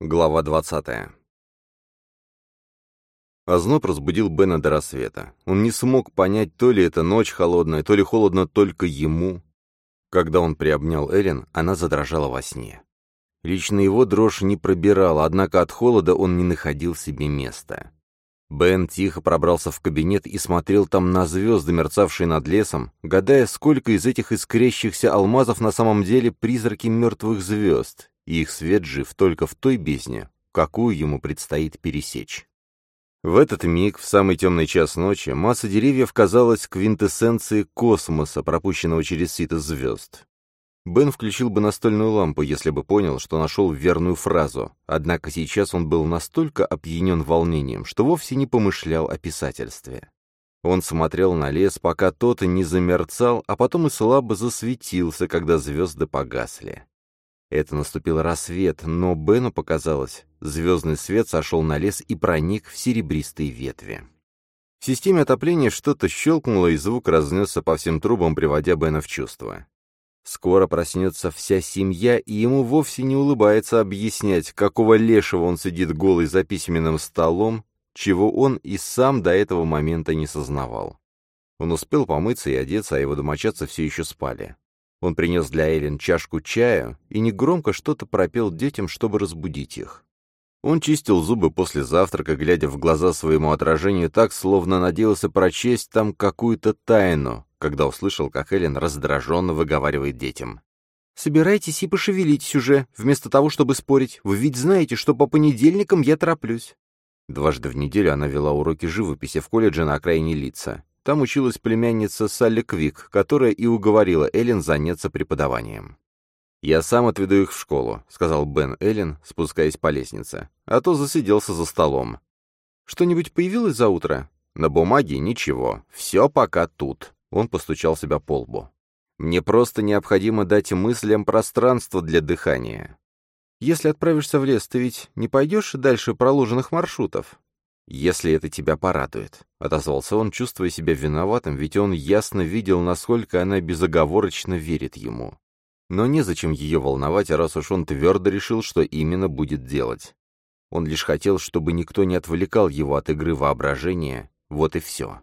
Глава 20. Озноб разбудил Бена до рассвета. Он не смог понять, то ли это ночь холодная, то ли холодно только ему. Когда он приобнял Эллен, она задрожала во сне. Лично его дрожь не пробирала, однако от холода он не находил себе места. Бен тихо пробрался в кабинет и смотрел там на звезды, мерцавшие над лесом, гадая, сколько из этих искрящихся алмазов на самом деле призраки мертвых звезд, и их свет жив только в той бездне, какую ему предстоит пересечь. В этот миг, в самый темный час ночи, масса деревьев казалась квинтэссенцией космоса, пропущенного через сито звезд. Бен включил бы настольную лампу, если бы понял, что нашел верную фразу, однако сейчас он был настолько опьянен волнением, что вовсе не помышлял о писательстве. Он смотрел на лес, пока тот и не замерцал, а потом и слабо засветился, когда звезды погасли. Это наступил рассвет, но Бену показалось, звездный свет сошел на лес и проник в серебристые ветви. В системе отопления что-то щелкнуло, и звук разнесся по всем трубам, приводя Бена в чувство. Скоро проснется вся семья, и ему вовсе не улыбается объяснять, какого лешего он сидит голый за письменным столом, чего он и сам до этого момента не сознавал. Он успел помыться и одеться, а его домочадцы все еще спали. Он принес для Эллен чашку чая и негромко что-то пропел детям, чтобы разбудить их. Он чистил зубы после завтрака, глядя в глаза своему отражению так, словно надеялся прочесть там какую-то тайну, когда услышал, как Эллен раздраженно выговаривает детям. «Собирайтесь и пошевелитесь уже, вместо того, чтобы спорить. Вы ведь знаете, что по понедельникам я тороплюсь». Дважды в неделю она вела уроки живописи в колледже на окраине лица. Там училась племянница Салли Квик, которая и уговорила Эллен заняться преподаванием. «Я сам отведу их в школу», — сказал Бен Эллен, спускаясь по лестнице. «А то засиделся за столом». «Что-нибудь появилось за утро?» «На бумаге ничего. Все пока тут». Он постучал себя по лбу. «Мне просто необходимо дать мыслям пространство для дыхания». «Если отправишься в лес, ты ведь не пойдешь дальше проложенных маршрутов?» «Если это тебя порадует», — отозвался он, чувствуя себя виноватым, ведь он ясно видел, насколько она безоговорочно верит ему. Но незачем ее волновать, раз уж он твердо решил, что именно будет делать. Он лишь хотел, чтобы никто не отвлекал его от игры воображения, вот и все.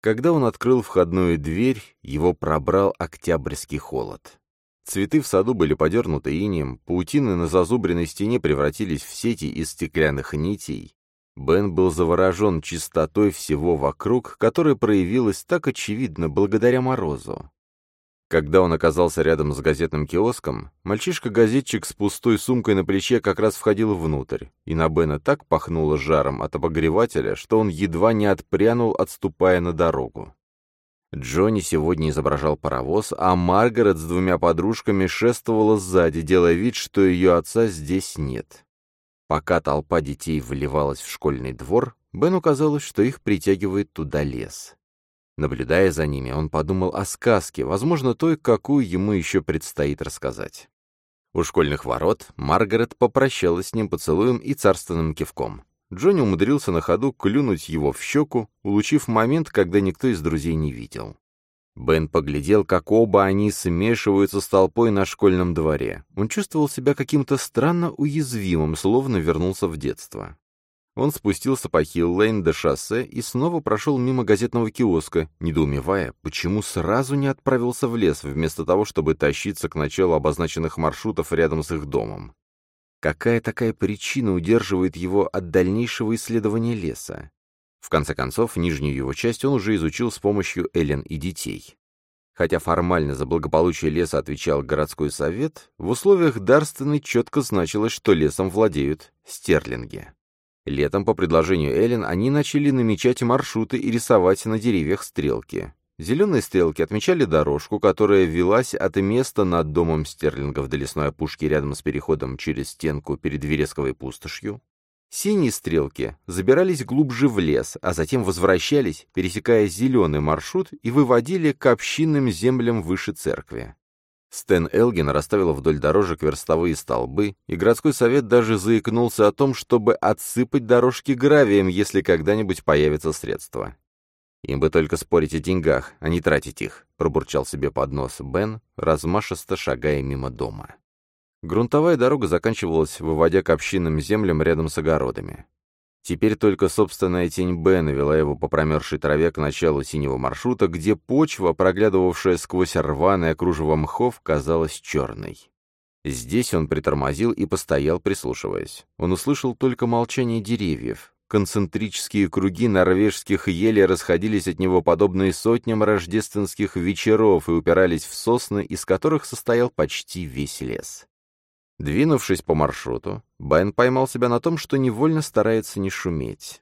Когда он открыл входную дверь, его пробрал октябрьский холод. Цветы в саду были подернуты инием, паутины на зазубренной стене превратились в сети из стеклянных нитей, Бен был заворожен чистотой всего вокруг, которая проявилась так очевидно благодаря морозу. Когда он оказался рядом с газетным киоском, мальчишка-газетчик с пустой сумкой на плече как раз входил внутрь, и на Бена так пахнуло жаром от обогревателя, что он едва не отпрянул, отступая на дорогу. Джонни сегодня изображал паровоз, а Маргарет с двумя подружками шествовала сзади, делая вид, что ее отца здесь нет. Пока толпа детей вливалась в школьный двор, Бену казалось, что их притягивает туда лес. Наблюдая за ними, он подумал о сказке, возможно, той, какую ему еще предстоит рассказать. У школьных ворот Маргарет попрощалась с ним поцелуем и царственным кивком. Джонни умудрился на ходу клюнуть его в щеку, улучив момент, когда никто из друзей не видел. Бен поглядел, как оба они смешиваются с толпой на школьном дворе. Он чувствовал себя каким-то странно уязвимым, словно вернулся в детство. Он спустился по Хилл-Лейн до шоссе и снова прошел мимо газетного киоска, недоумевая, почему сразу не отправился в лес, вместо того, чтобы тащиться к началу обозначенных маршрутов рядом с их домом. Какая такая причина удерживает его от дальнейшего исследования леса? В конце концов, нижнюю его часть он уже изучил с помощью Эллен и детей. Хотя формально за благополучие леса отвечал городской совет, в условиях дарственной четко значилось, что лесом владеют стерлинги. Летом, по предложению Эллен, они начали намечать маршруты и рисовать на деревьях стрелки. Зеленые стрелки отмечали дорожку, которая велась от места над домом стерлингов до лесной опушки рядом с переходом через стенку перед Вересковой пустошью. Синие стрелки забирались глубже в лес, а затем возвращались, пересекая зеленый маршрут и выводили к общинным землям выше церкви. Стэн Элгин расставил вдоль дорожек верстовые столбы, и городской совет даже заикнулся о том, чтобы отсыпать дорожки гравием, если когда-нибудь появятся средства. «Им бы только спорить о деньгах, а не тратить их», — пробурчал себе под нос Бен, размашисто шагая мимо дома. Грунтовая дорога заканчивалась, выводя к общинным землям рядом с огородами. Теперь только собственная тень Бена вела его по промерзшей траве к началу синего маршрута, где почва, проглядывавшая сквозь рваное кружево мхов, казалась черной. Здесь он притормозил и постоял, прислушиваясь. Он услышал только молчание деревьев. Концентрические круги норвежских елей расходились от него подобные сотням рождественских вечеров и упирались в сосны, из которых состоял почти весь лес. Двинувшись по маршруту, Бен поймал себя на том, что невольно старается не шуметь.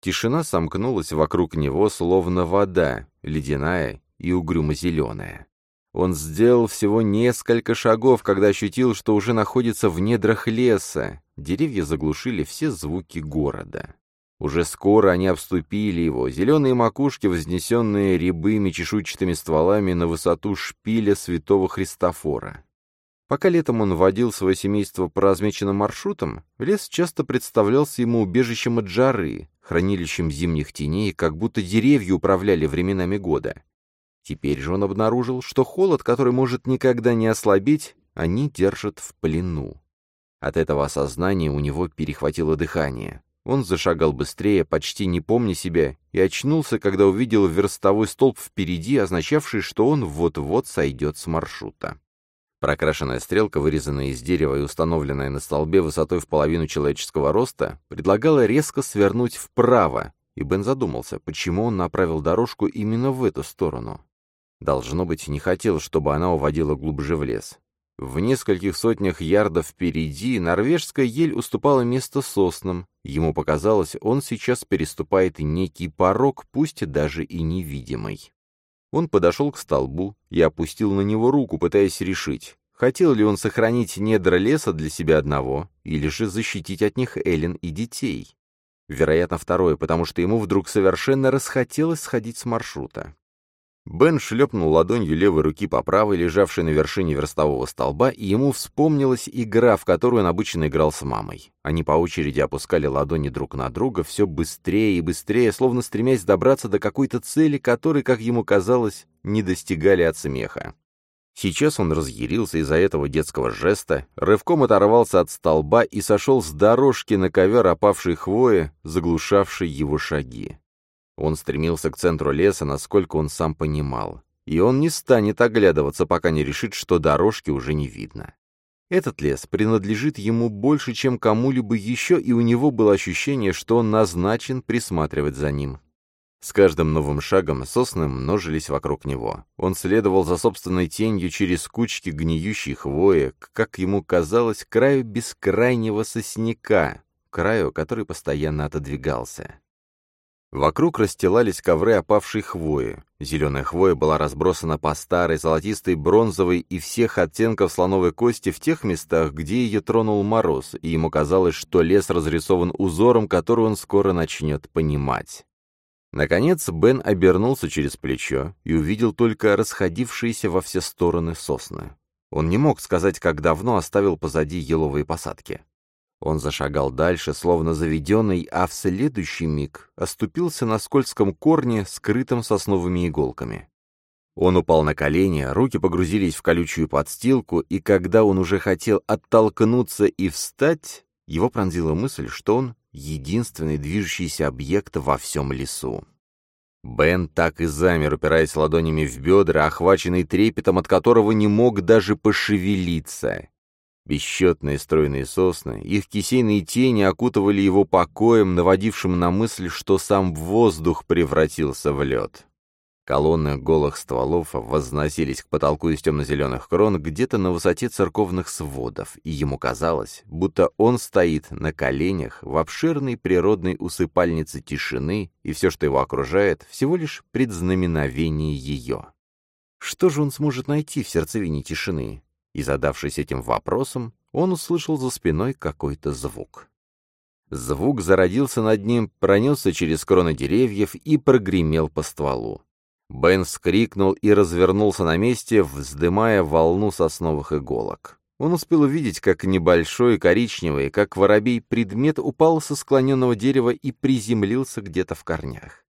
Тишина сомкнулась вокруг него, словно вода, ледяная и угрюмо-зеленая. Он сделал всего несколько шагов, когда ощутил, что уже находится в недрах леса. Деревья заглушили все звуки города. Уже скоро они обступили его, зеленые макушки, вознесенные рябыми чешуйчатыми стволами на высоту шпиля святого Христофора. Пока летом он водил свое семейство по размеченным маршрутам, лес часто представлялся ему убежищем от жары, хранилищем зимних теней, как будто деревья управляли временами года. Теперь же он обнаружил, что холод, который может никогда не ослабеть, они держат в плену. От этого осознания у него перехватило дыхание. Он зашагал быстрее, почти не помня себя, и очнулся, когда увидел верстовой столб впереди, означавший, что он вот-вот сойдет с маршрута. Прокрашенная стрелка, вырезанная из дерева и установленная на столбе высотой в половину человеческого роста, предлагала резко свернуть вправо, и Бен задумался, почему он направил дорожку именно в эту сторону. Должно быть, не хотел, чтобы она уводила глубже в лес. В нескольких сотнях ярдов впереди норвежская ель уступала место соснам. Ему показалось, он сейчас переступает некий порог, пусть даже и невидимый. Он подошел к столбу и опустил на него руку, пытаясь решить, хотел ли он сохранить недра леса для себя одного, или же защитить от них Эллен и детей. Вероятно, второе, потому что ему вдруг совершенно расхотелось сходить с маршрута. Бен шлепнул ладонью левой руки по правой, лежавшей на вершине верстового столба, и ему вспомнилась игра, в которую он обычно играл с мамой. Они по очереди опускали ладони друг на друга все быстрее и быстрее, словно стремясь добраться до какой-то цели, которой, как ему казалось, не достигали от смеха. Сейчас он разъярился из-за этого детского жеста, рывком оторвался от столба и сошел с дорожки на ковер опавшей хвои, заглушавшей его шаги. Он стремился к центру леса, насколько он сам понимал. И он не станет оглядываться, пока не решит, что дорожки уже не видно. Этот лес принадлежит ему больше, чем кому-либо еще, и у него было ощущение, что он назначен присматривать за ним. С каждым новым шагом сосны множились вокруг него. Он следовал за собственной тенью через кучки гниющей хвои, как ему казалось, краю бескрайнего сосняка, краю, который постоянно отодвигался. Вокруг расстилались ковры опавшей хвои. Зеленая хвоя была разбросана по старой, золотистой, бронзовой и всех оттенков слоновой кости в тех местах, где ее тронул мороз, и ему казалось, что лес разрисован узором, который он скоро начнет понимать. Наконец Бен обернулся через плечо и увидел только расходившиеся во все стороны сосны. Он не мог сказать, как давно оставил позади еловые посадки. Он зашагал дальше, словно заведенный, а в следующий миг оступился на скользком корне, скрытом сосновыми иголками. Он упал на колени, руки погрузились в колючую подстилку, и когда он уже хотел оттолкнуться и встать, его пронзила мысль, что он — единственный движущийся объект во всем лесу. Бен так и замер, упираясь ладонями в бедра, охваченный трепетом, от которого не мог даже пошевелиться. Бесчетные стройные сосны, их кисейные тени окутывали его покоем, наводившим на мысль, что сам воздух превратился в лед. Колонны голых стволов возносились к потолку из темно-зеленых крон где-то на высоте церковных сводов, и ему казалось, будто он стоит на коленях в обширной природной усыпальнице тишины, и все, что его окружает, всего лишь предзнаменовение ее. Что же он сможет найти в сердцевине тишины? И, задавшись этим вопросом, он услышал за спиной какой-то звук. Звук зародился над ним, пронесся через кроны деревьев и прогремел по стволу. Бен вскрикнул и развернулся на месте, вздымая волну сосновых иголок. Он успел увидеть, как небольшой коричневый, как воробей, предмет упал со склоненного дерева и приземлился где-то в корнях.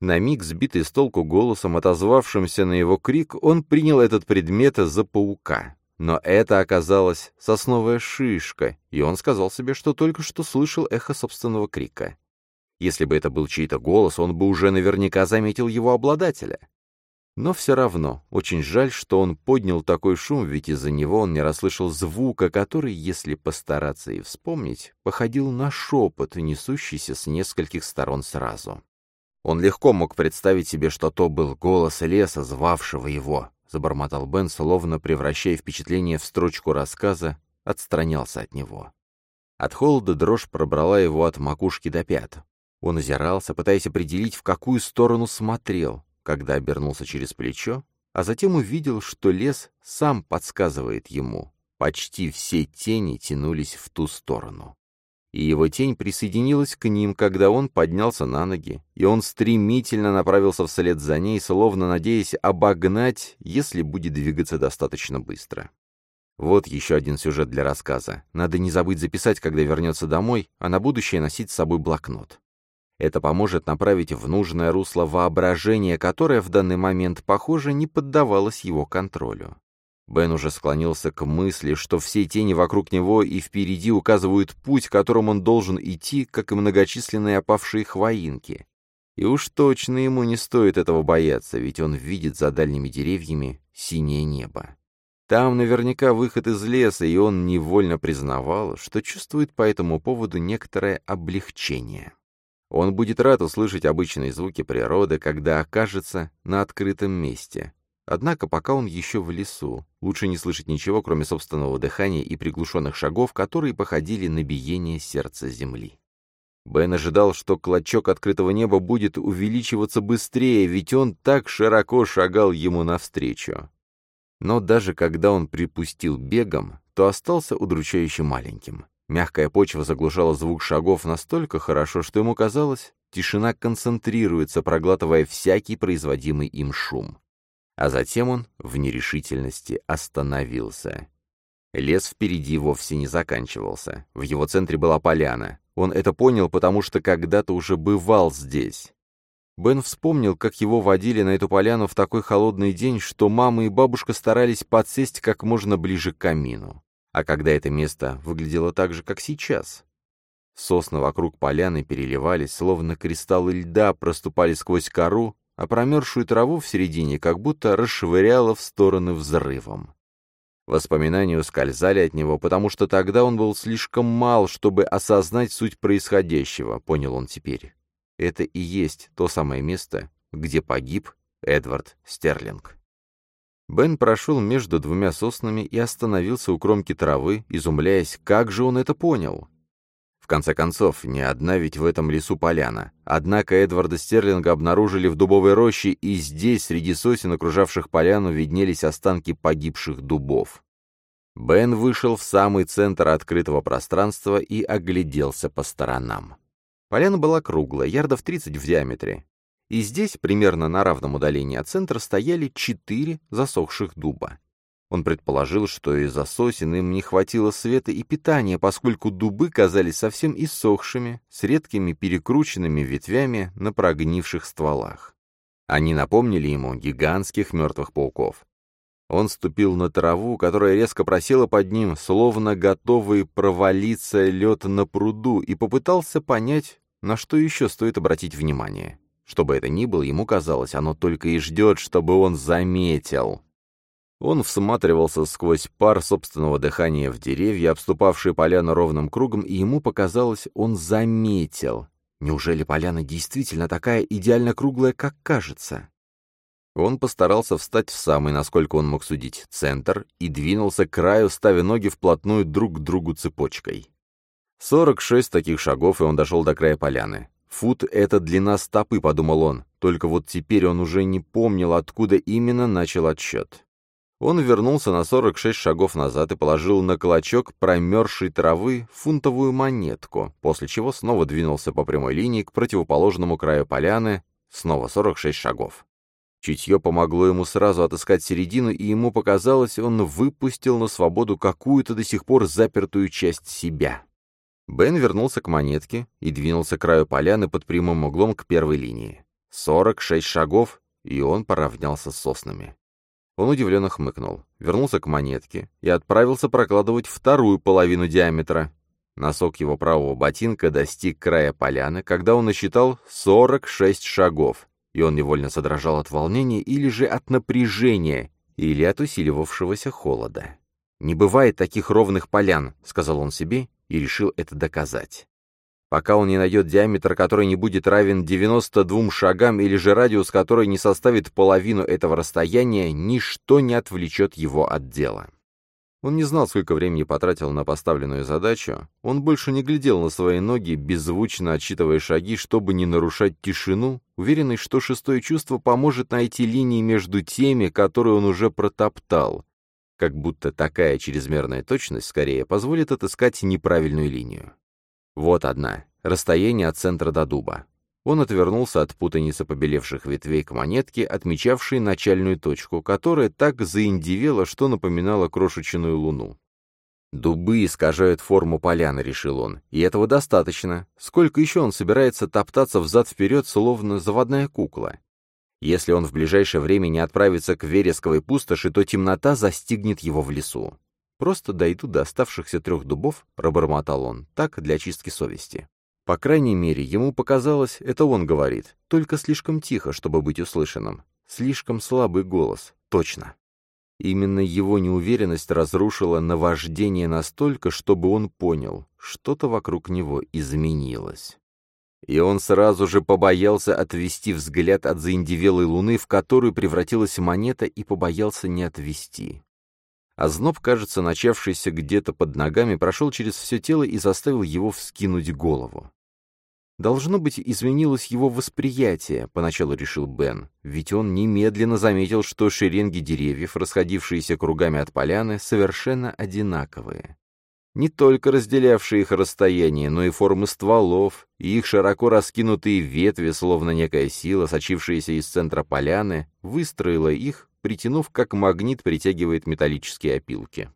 На миг, сбитый с толку голосом, отозвавшимся на его крик, он принял этот предмет за паука. Но это оказалась сосновая шишка, и он сказал себе, что только что слышал эхо собственного крика. Если бы это был чей-то голос, он бы уже наверняка заметил его обладателя. Но все равно, очень жаль, что он поднял такой шум, ведь из-за него он не расслышал звука, который, если постараться и вспомнить, походил на шепот, несущийся с нескольких сторон сразу. Он легко мог представить себе, что то был голос леса, звавшего его, — забормотал Бен, словно превращая впечатление в строчку рассказа, отстранялся от него. От холода дрожь пробрала его от макушки до пят. Он озирался, пытаясь определить, в какую сторону смотрел, когда обернулся через плечо, а затем увидел, что лес сам подсказывает ему. Почти все тени тянулись в ту сторону. И его тень присоединилась к ним, когда он поднялся на ноги, и он стремительно направился вслед за ней, словно надеясь обогнать, если будет двигаться достаточно быстро. Вот еще один сюжет для рассказа. Надо не забыть записать, когда вернется домой, а на будущее носить с собой блокнот. Это поможет направить в нужное русло воображение, которое в данный момент, похоже, не поддавалось его контролю. Бен уже склонился к мысли, что все тени вокруг него и впереди указывают путь, которым он должен идти, как и многочисленные опавшие хвоинки. И уж точно ему не стоит этого бояться, ведь он видит за дальними деревьями синее небо. Там наверняка выход из леса, и он невольно признавал, что чувствует по этому поводу некоторое облегчение. Он будет рад услышать обычные звуки природы, когда окажется на открытом месте. Однако пока он еще в лесу, лучше не слышать ничего, кроме собственного дыхания и приглушенных шагов, которые походили на биение сердца земли. Бен ожидал, что клочок открытого неба будет увеличиваться быстрее, ведь он так широко шагал ему навстречу. Но даже когда он припустил бегом, то остался удручающе маленьким. Мягкая почва заглушала звук шагов настолько хорошо, что ему казалось, тишина концентрируется, проглатывая всякий производимый им шум. А затем он в нерешительности остановился. Лес впереди вовсе не заканчивался. В его центре была поляна. Он это понял, потому что когда-то уже бывал здесь. Бен вспомнил, как его водили на эту поляну в такой холодный день, что мама и бабушка старались подсесть как можно ближе к камину. А когда это место выглядело так же, как сейчас? Сосны вокруг поляны переливались, словно кристаллы льда проступали сквозь кору, а промерзшую траву в середине как будто расшвыряло в стороны взрывом. Воспоминания ускользали от него, потому что тогда он был слишком мал, чтобы осознать суть происходящего, понял он теперь. Это и есть то самое место, где погиб Эдвард Стерлинг. Бен прошел между двумя соснами и остановился у кромки травы, изумляясь, как же он это понял. Конце концов, не одна ведь в этом лесу поляна. Однако Эдварда Стерлинга обнаружили в дубовой роще, и здесь, среди сосен, окружавших поляну, виднелись останки погибших дубов. Бен вышел в самый центр открытого пространства и огляделся по сторонам. Поляна была круглая, ярдов 30 в диаметре, и здесь, примерно на равном удалении от центра, стояли четыре засохших дуба. Он предположил, что из-за сосен им не хватило света и питания, поскольку дубы казались совсем иссохшими, с редкими перекрученными ветвями на прогнивших стволах. Они напомнили ему гигантских мертвых пауков. Он ступил на траву, которая резко просела под ним, словно готовый провалиться лед на пруду, и попытался понять, на что еще стоит обратить внимание. Что бы это ни было, ему казалось, оно только и ждет, чтобы он заметил. Он всматривался сквозь пар собственного дыхания в деревья, обступавшие поляну ровным кругом, и ему показалось, он заметил. Неужели поляна действительно такая идеально круглая, как кажется? Он постарался встать в самый, насколько он мог судить, центр и двинулся к краю, ставя ноги вплотную друг к другу цепочкой. Сорок шесть таких шагов, и он дошел до края поляны. Фут — это длина стопы, подумал он, только вот теперь он уже не помнил, откуда именно начал отсчет. Он вернулся на 46 шагов назад и положил на клочок промерзшей травы фунтовую монетку, после чего снова двинулся по прямой линии к противоположному краю поляны, снова 46 шагов. Чутье помогло ему сразу отыскать середину, и ему показалось, он выпустил на свободу какую-то до сих пор запертую часть себя. Бен вернулся к монетке и двинулся к краю поляны под прямым углом к первой линии. Сорок шесть шагов, и он поравнялся с соснами. Он удивленно хмыкнул, вернулся к монетке и отправился прокладывать вторую половину диаметра. Носок его правого ботинка достиг края поляны, когда он насчитал 46 шагов, и он невольно задрожал от волнения или же от напряжения, или от усиливавшегося холода. «Не бывает таких ровных полян», — сказал он себе и решил это доказать. Пока он не найдет диаметр, который не будет равен 92 шагам, или же радиус, который не составит половину этого расстояния, ничто не отвлечет его от дела. Он не знал, сколько времени потратил на поставленную задачу. Он больше не глядел на свои ноги, беззвучно отсчитывая шаги, чтобы не нарушать тишину, уверенный, что шестое чувство поможет найти линии между теми, которые он уже протоптал. Как будто такая чрезмерная точность скорее позволит отыскать неправильную линию. Вот одна. Расстояние от центра до дуба. Он отвернулся от путаницы побелевших ветвей к монетке, отмечавшей начальную точку, которая так заиндивела, что напоминала крошечную луну. «Дубы искажают форму поляны», — решил он, — «и этого достаточно. Сколько еще он собирается топтаться взад-вперед, словно заводная кукла? Если он в ближайшее время не отправится к вересковой пустоши, то темнота застигнет его в лесу. Просто дойду до оставшихся трех дубов, пробормотал он, так, для чистки совести. По крайней мере, ему показалось, это он говорит, только слишком тихо, чтобы быть услышанным. Слишком слабый голос, точно. Именно его неуверенность разрушила наваждение настолько, чтобы он понял, что-то вокруг него изменилось. И он сразу же побоялся отвести взгляд от заиндевелой луны, в которую превратилась монета, и побоялся не отвести. А зноб, кажется, начавшийся где-то под ногами, прошел через все тело и заставил его вскинуть голову. Должно быть, изменилось его восприятие, поначалу решил Бен, ведь он немедленно заметил, что шеренги деревьев, расходившиеся кругами от поляны, совершенно одинаковые. Не только разделявшие их расстояние, но и формы стволов, и их широко раскинутые ветви, словно некая сила, сочившаяся из центра поляны, выстроила их притянув, как магнит притягивает металлические опилки.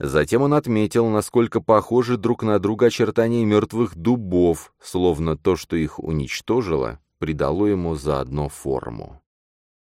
Затем он отметил, насколько похожи друг на друга очертания мертвых дубов, словно то, что их уничтожило, придало ему заодно форму.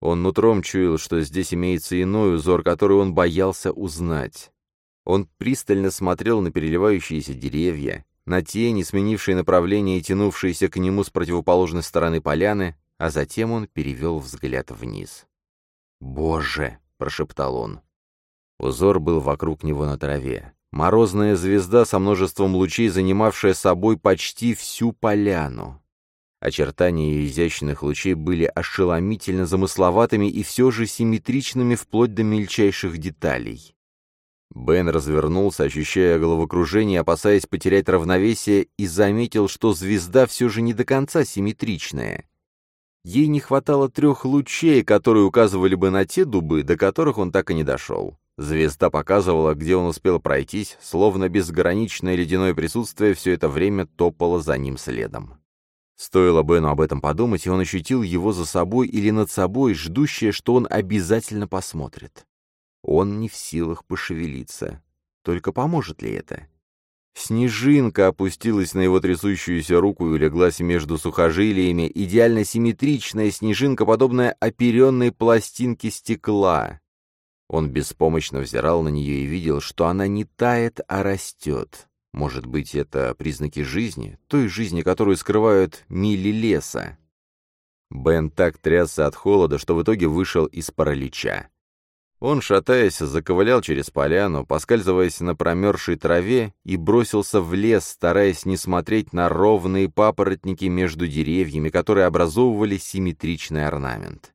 Он нутром чуял, что здесь имеется иной узор, который он боялся узнать. Он пристально смотрел на переливающиеся деревья, на тени, сменившие направление и тянувшиеся к нему с противоположной стороны поляны, а затем он перевел взгляд вниз. «Боже!» — прошептал он. Узор был вокруг него на траве. Морозная звезда со множеством лучей, занимавшая собой почти всю поляну. Очертания изящных лучей были ошеломительно замысловатыми и все же симметричными вплоть до мельчайших деталей. Бен развернулся, ощущая головокружение, опасаясь потерять равновесие, и заметил, что звезда все же не до конца симметричная. Ей не хватало трех лучей, которые указывали бы на те дубы, до которых он так и не дошел. Звезда показывала, где он успел пройтись, словно безграничное ледяное присутствие все это время топало за ним следом. Стоило Бену об этом подумать, и он ощутил его за собой или над собой, ждущее, что он обязательно посмотрит. Он не в силах пошевелиться. Только поможет ли это? Снежинка опустилась на его трясущуюся руку и улеглась между сухожилиями, идеально симметричная снежинка, подобная оперенной пластинке стекла. Он беспомощно взирал на нее и видел, что она не тает, а растет. Может быть, это признаки жизни, той жизни, которую скрывают мили леса. Бен так трясся от холода, что в итоге вышел из паралича. Он, шатаясь, заковылял через поляну, поскальзываясь на промерзшей траве, и бросился в лес, стараясь не смотреть на ровные папоротники между деревьями, которые образовывали симметричный орнамент.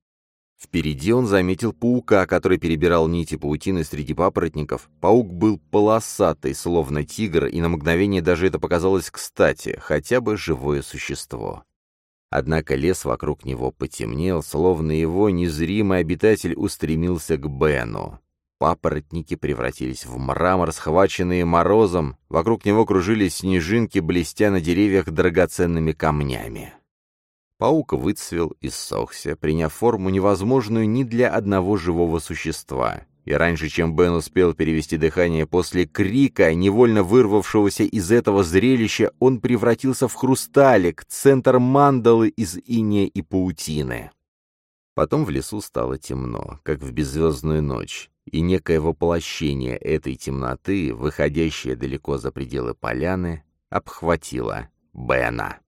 Впереди он заметил паука, который перебирал нити паутины среди папоротников. Паук был полосатый, словно тигр, и на мгновение даже это показалось кстати, хотя бы живое существо. Однако лес вокруг него потемнел, словно его незримый обитатель устремился к Бену. Папоротники превратились в мрамор, схваченные морозом, вокруг него кружились снежинки, блестя на деревьях драгоценными камнями. Паук выцвел и ссохся, приняв форму невозможную ни для одного живого существа. И раньше, чем Бен успел перевести дыхание после крика, невольно вырвавшегося из этого зрелища, он превратился в хрусталик, центр мандалы из иния и паутины. Потом в лесу стало темно, как в беззвездную ночь, и некое воплощение этой темноты, выходящее далеко за пределы поляны, обхватило Бена.